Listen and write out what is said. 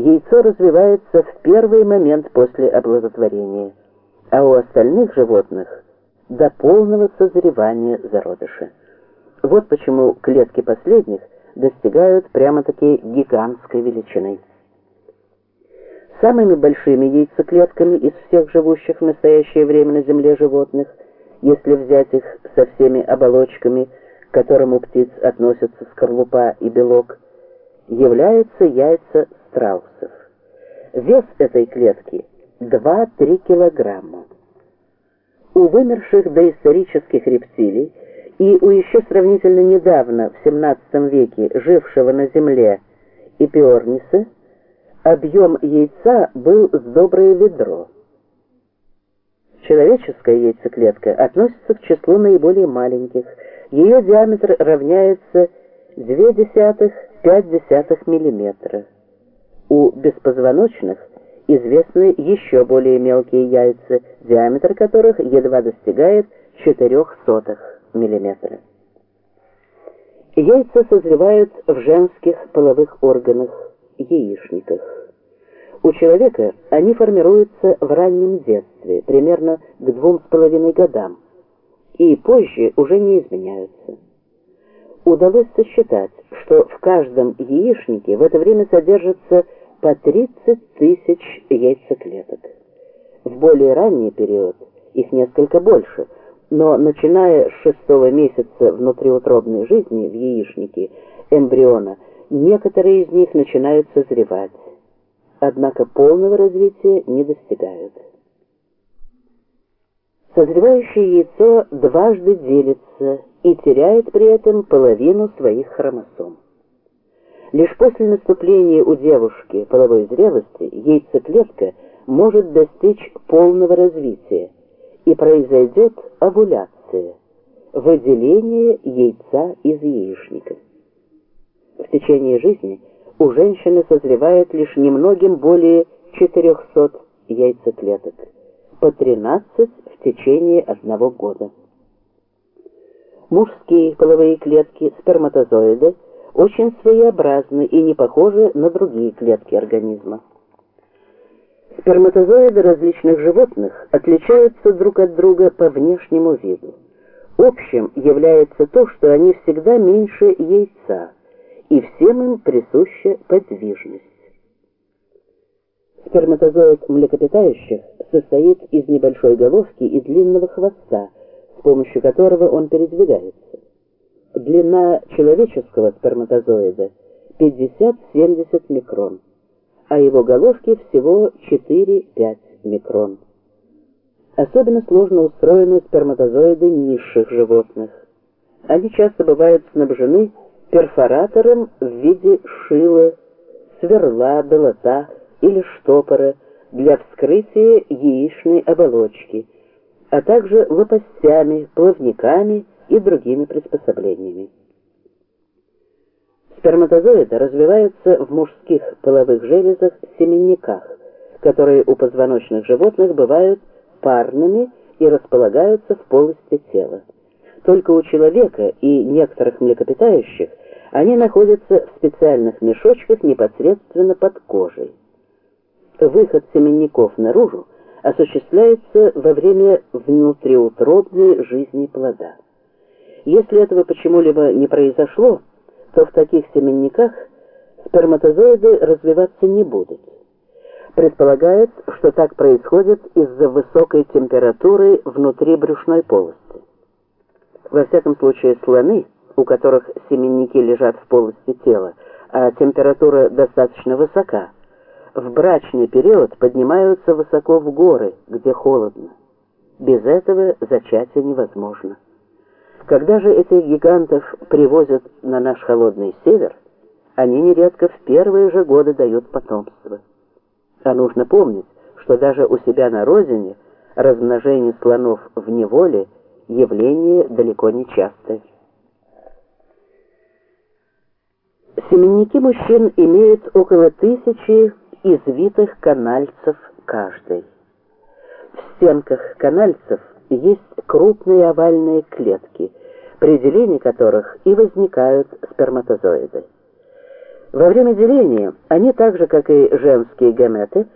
яйцо развивается в первый момент после оплодотворения, а у остальных животных до полного созревания зародыша. Вот почему клетки последних достигают прямо-таки гигантской величины. Самыми большими яйцеклетками из всех живущих в настоящее время на Земле животных, если взять их со всеми оболочками, к которым у птиц относятся скорлупа и белок, являются яйца страусов. Вес этой клетки 2-3 килограмма. У вымерших доисторических рептилий и у еще сравнительно недавно, в 17 веке, жившего на Земле Эпиорниса, объем яйца был с доброе ведро. Человеческая яйцеклетка относится к числу наиболее маленьких. Ее диаметр равняется 0,2-0,5 мм. У беспозвоночных известны еще более мелкие яйца, диаметр которых едва достигает 0,04 мм. Яйца созревают в женских половых органах, яичниках. У человека они формируются в раннем детстве, примерно к двум с половиной годам, и позже уже не изменяются. Удалось сосчитать, что в каждом яичнике в это время содержится по 30 тысяч яйцеклеток. В более ранний период их несколько больше, но начиная с шестого месяца внутриутробной жизни в яичнике эмбриона, некоторые из них начинают созревать, однако полного развития не достигают. Созревающее яйцо дважды делится и теряет при этом половину своих хромосом. Лишь после наступления у девушки половой зрелости яйцеклетка может достичь полного развития и произойдет овуляция, выделение яйца из яичника. В течение жизни у женщины созревает лишь немногим более 400 яйцеклеток, по 13 в течение одного года. Мужские половые клетки сперматозоиды очень своеобразны и не похожи на другие клетки организма. Сперматозоиды различных животных отличаются друг от друга по внешнему виду. Общим является то, что они всегда меньше яйца, и всем им присуща подвижность. Сперматозоид млекопитающих состоит из небольшой головки и длинного хвоста, с помощью которого он передвигается. Длина человеческого сперматозоида 50-70 микрон, а его головки всего 4-5 микрон. Особенно сложно устроены сперматозоиды низших животных. Они часто бывают снабжены перфоратором в виде шила, сверла, долота или штопора для вскрытия яичной оболочки, а также лопастями, плавниками и другими приспособлениями. Сперматозоиды развиваются в мужских половых железах семенниках, которые у позвоночных животных бывают парными и располагаются в полости тела. Только у человека и некоторых млекопитающих они находятся в специальных мешочках непосредственно под кожей. Выход семенников наружу осуществляется во время внутриутробной жизни плода. Если этого почему-либо не произошло, то в таких семенниках сперматозоиды развиваться не будут. Предполагается, что так происходит из-за высокой температуры внутри брюшной полости. Во всяком случае, слоны, у которых семенники лежат в полости тела, а температура достаточно высока, в брачный период поднимаются высоко в горы, где холодно. Без этого зачатие невозможно. Когда же этих гигантов привозят на наш холодный север, они нередко в первые же годы дают потомство. А нужно помнить, что даже у себя на родине размножение слонов в неволе явление далеко не частое. Семенники мужчин имеют около тысячи извитых канальцев каждый. В стенках канальцев есть крупные овальные клетки, при делении которых и возникают сперматозоиды. Во время деления они, так же как и женские гаметы,